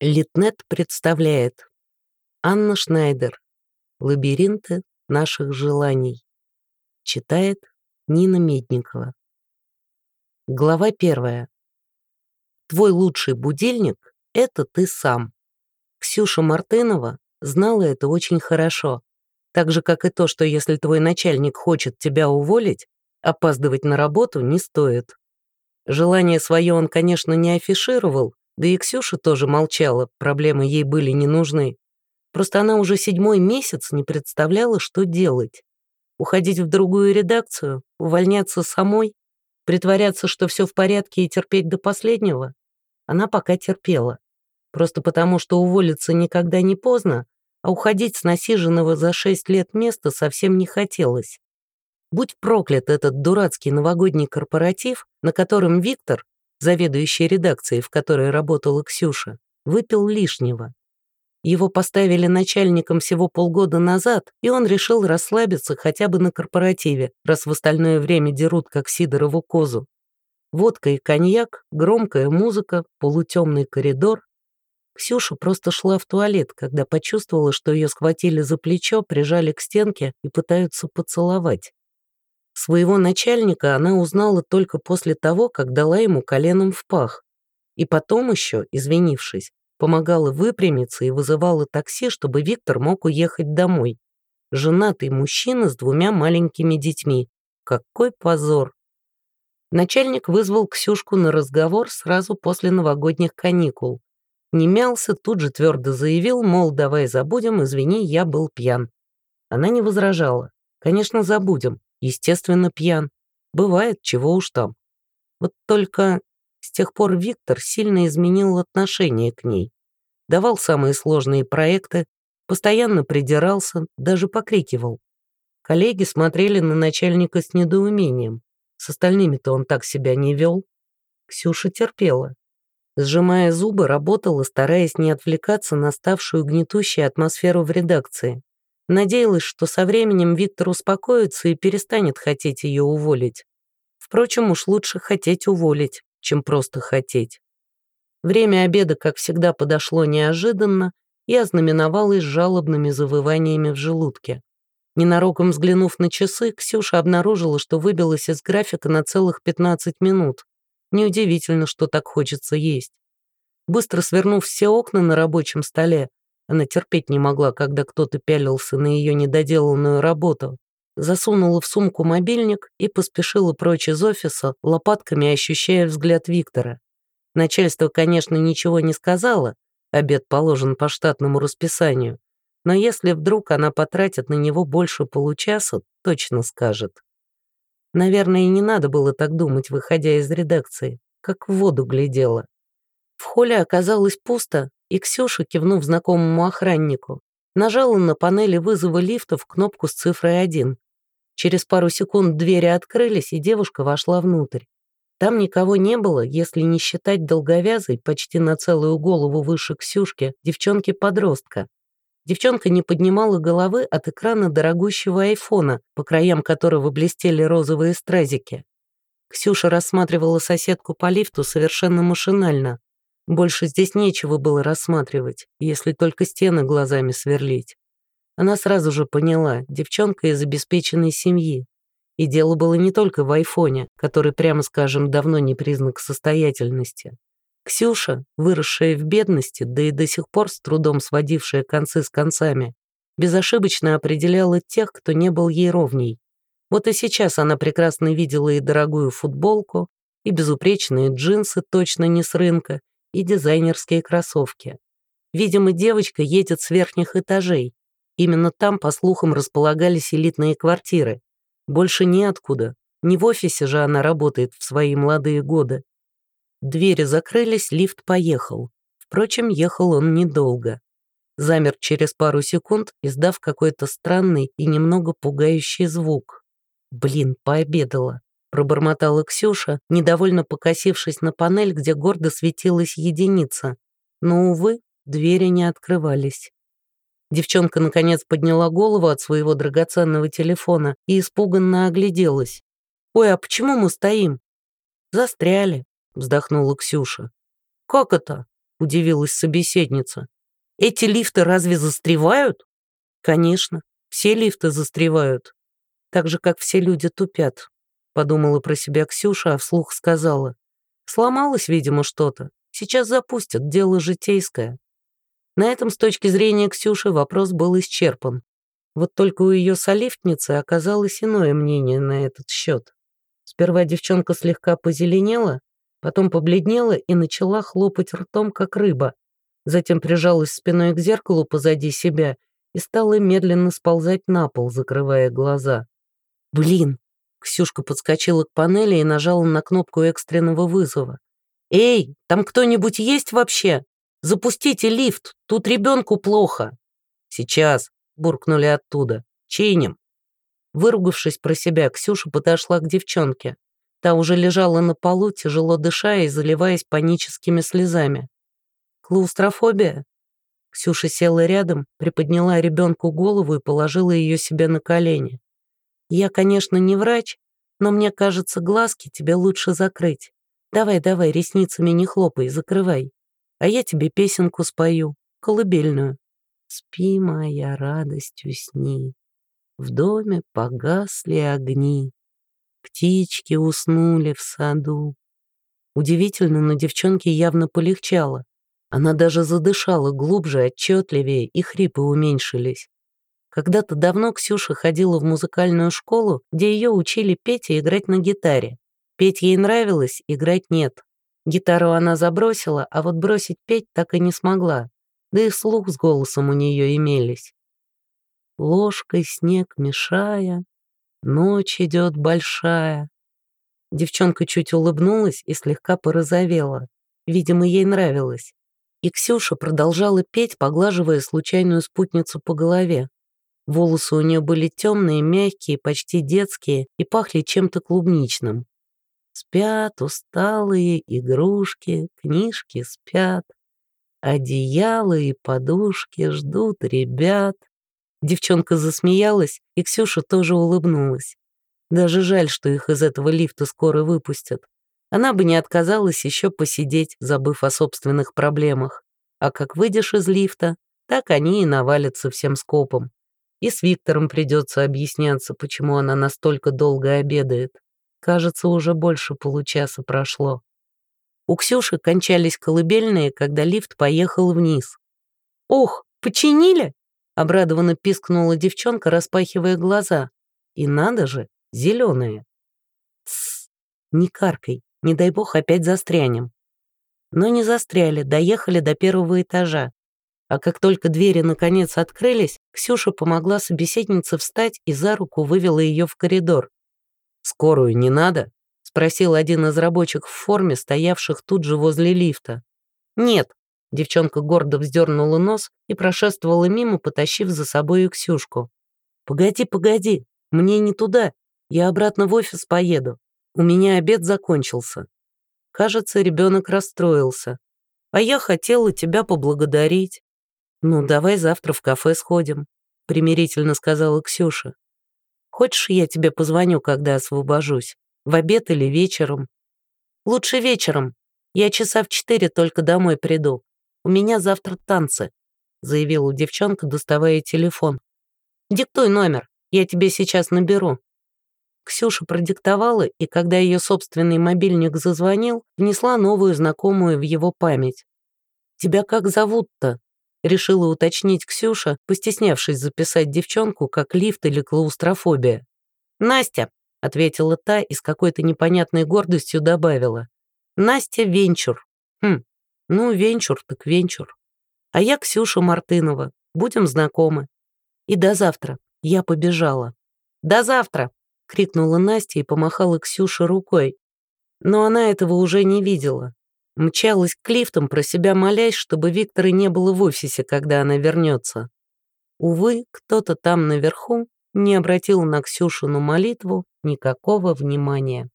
Литнет представляет Анна Шнайдер «Лабиринты наших желаний». Читает Нина Медникова. Глава первая. Твой лучший будильник — это ты сам. Ксюша Мартынова знала это очень хорошо. Так же, как и то, что если твой начальник хочет тебя уволить, опаздывать на работу не стоит. Желание свое он, конечно, не афишировал, да и Ксюша тоже молчала, проблемы ей были не нужны. Просто она уже седьмой месяц не представляла, что делать. Уходить в другую редакцию, увольняться самой, притворяться, что все в порядке и терпеть до последнего. Она пока терпела. Просто потому, что уволиться никогда не поздно, а уходить с насиженного за шесть лет места совсем не хотелось. Будь проклят этот дурацкий новогодний корпоратив, на котором Виктор, заведующий редакцией, в которой работала Ксюша, выпил лишнего. Его поставили начальником всего полгода назад, и он решил расслабиться хотя бы на корпоративе, раз в остальное время дерут, как Сидорову козу. Водка и коньяк, громкая музыка, полутемный коридор. Ксюша просто шла в туалет, когда почувствовала, что ее схватили за плечо, прижали к стенке и пытаются поцеловать. Своего начальника она узнала только после того, как дала ему коленом в пах. И потом еще, извинившись, помогала выпрямиться и вызывала такси, чтобы Виктор мог уехать домой. Женатый мужчина с двумя маленькими детьми. Какой позор! Начальник вызвал Ксюшку на разговор сразу после новогодних каникул. Не мялся, тут же твердо заявил, мол, давай забудем, извини, я был пьян. Она не возражала. Конечно, забудем. Естественно, пьян. Бывает, чего уж там. Вот только с тех пор Виктор сильно изменил отношение к ней. Давал самые сложные проекты, постоянно придирался, даже покрикивал. Коллеги смотрели на начальника с недоумением. С остальными-то он так себя не вел. Ксюша терпела. Сжимая зубы, работала, стараясь не отвлекаться на ставшую гнетущей атмосферу в редакции. Надеялась, что со временем Виктор успокоится и перестанет хотеть ее уволить. Впрочем, уж лучше хотеть уволить, чем просто хотеть. Время обеда, как всегда, подошло неожиданно и ознаменовалось жалобными завываниями в желудке. Ненароком взглянув на часы, Ксюша обнаружила, что выбилась из графика на целых 15 минут. Неудивительно, что так хочется есть. Быстро свернув все окна на рабочем столе, она терпеть не могла, когда кто-то пялился на ее недоделанную работу. Засунула в сумку мобильник и поспешила прочь из офиса, лопатками ощущая взгляд Виктора. Начальство, конечно, ничего не сказала, обед положен по штатному расписанию, но если вдруг она потратит на него больше получаса, точно скажет. Наверное, и не надо было так думать, выходя из редакции, как в воду глядела. В холле оказалось пусто, и Ксюша, кивнув знакомому охраннику, нажала на панели вызова лифта в кнопку с цифрой 1. Через пару секунд двери открылись, и девушка вошла внутрь. Там никого не было, если не считать долговязой, почти на целую голову выше Ксюшки, девчонки-подростка. Девчонка не поднимала головы от экрана дорогущего айфона, по краям которого блестели розовые стразики. Ксюша рассматривала соседку по лифту совершенно машинально. Больше здесь нечего было рассматривать, если только стены глазами сверлить. Она сразу же поняла, девчонка из обеспеченной семьи. И дело было не только в айфоне, который, прямо скажем, давно не признак состоятельности. Ксюша, выросшая в бедности, да и до сих пор с трудом сводившая концы с концами, безошибочно определяла тех, кто не был ей ровней. Вот и сейчас она прекрасно видела и дорогую футболку, и безупречные джинсы, точно не с рынка, и дизайнерские кроссовки. Видимо, девочка едет с верхних этажей. Именно там, по слухам, располагались элитные квартиры. Больше неоткуда. Не в офисе же она работает в свои молодые годы. Двери закрылись, лифт поехал. Впрочем, ехал он недолго. Замер через пару секунд, издав какой-то странный и немного пугающий звук. Блин, пообедала пробормотала Ксюша, недовольно покосившись на панель, где гордо светилась единица. Но, увы, двери не открывались. Девчонка, наконец, подняла голову от своего драгоценного телефона и испуганно огляделась. «Ой, а почему мы стоим?» «Застряли», — вздохнула Ксюша. «Как это?» — удивилась собеседница. «Эти лифты разве застревают?» «Конечно, все лифты застревают. Так же, как все люди тупят», — подумала про себя Ксюша, а вслух сказала. «Сломалось, видимо, что-то. Сейчас запустят, дело житейское». На этом, с точки зрения Ксюши, вопрос был исчерпан. Вот только у ее солифтницы оказалось иное мнение на этот счет. Сперва девчонка слегка позеленела, потом побледнела и начала хлопать ртом, как рыба. Затем прижалась спиной к зеркалу позади себя и стала медленно сползать на пол, закрывая глаза. «Блин!» Ксюшка подскочила к панели и нажала на кнопку экстренного вызова. «Эй, там кто-нибудь есть вообще? Запустите лифт, тут ребенку плохо». «Сейчас», — буркнули оттуда. «Чиним». Выругавшись про себя, Ксюша подошла к девчонке. Та уже лежала на полу, тяжело дыша и заливаясь паническими слезами. «Клаустрофобия?» Ксюша села рядом, приподняла ребенку голову и положила ее себе на колени. «Я, конечно, не врач, но мне кажется, глазки тебе лучше закрыть. Давай, давай, ресницами не хлопай, закрывай. А я тебе песенку спою, колыбельную. Спи, моя радостью сни. В доме погасли огни. Птички уснули в саду. Удивительно, но девчонке явно полегчало. Она даже задышала глубже, отчетливее, и хрипы уменьшились. Когда-то давно Ксюша ходила в музыкальную школу, где ее учили петь и играть на гитаре. Петь ей нравилось, играть нет. Гитару она забросила, а вот бросить петь так и не смогла. Да и слух с голосом у нее имелись. Ложкой снег мешая, ночь идет большая. Девчонка чуть улыбнулась и слегка порозовела. Видимо, ей нравилось. И Ксюша продолжала петь, поглаживая случайную спутницу по голове. Волосы у нее были темные, мягкие, почти детские и пахли чем-то клубничным. Спят усталые игрушки, книжки спят. Одеяло и подушки ждут ребят. Девчонка засмеялась, и Ксюша тоже улыбнулась. Даже жаль, что их из этого лифта скоро выпустят. Она бы не отказалась еще посидеть, забыв о собственных проблемах. А как выйдешь из лифта, так они и навалятся всем скопом. И с Виктором придется объясняться, почему она настолько долго обедает. Кажется, уже больше получаса прошло. У Ксюши кончались колыбельные, когда лифт поехал вниз. «Ох, починили?» — обрадованно пискнула девчонка, распахивая глаза. «И надо же, зеленые!» «Тссс, не каркай, не дай бог опять застрянем». Но не застряли, доехали до первого этажа. А как только двери наконец открылись, Ксюша помогла собеседнице встать и за руку вывела ее в коридор. «Скорую не надо?» — спросил один из рабочих в форме, стоявших тут же возле лифта. «Нет», — девчонка гордо вздернула нос и прошествовала мимо, потащив за собой Ксюшку. «Погоди, погоди, мне не туда, я обратно в офис поеду. У меня обед закончился». Кажется, ребенок расстроился. «А я хотела тебя поблагодарить». «Ну, давай завтра в кафе сходим», — примирительно сказала Ксюша. Хочешь, я тебе позвоню, когда освобожусь? В обед или вечером? Лучше вечером. Я часа в четыре только домой приду. У меня завтра танцы, заявила девчонка, доставая телефон. Диктуй номер, я тебе сейчас наберу. Ксюша продиктовала, и когда ее собственный мобильник зазвонил, внесла новую знакомую в его память. «Тебя как зовут-то?» Решила уточнить Ксюша, постеснявшись записать девчонку как лифт или клаустрофобия. «Настя», — ответила та и с какой-то непонятной гордостью добавила. «Настя Венчур». «Хм, ну, Венчур так Венчур. А я Ксюша Мартынова, будем знакомы. И до завтра. Я побежала». «До завтра!» — крикнула Настя и помахала Ксюше рукой. Но она этого уже не видела. Мчалась к лифтам, про себя молясь, чтобы Виктора не было в офисе, когда она вернется. Увы, кто-то там наверху не обратил на Ксюшину молитву никакого внимания.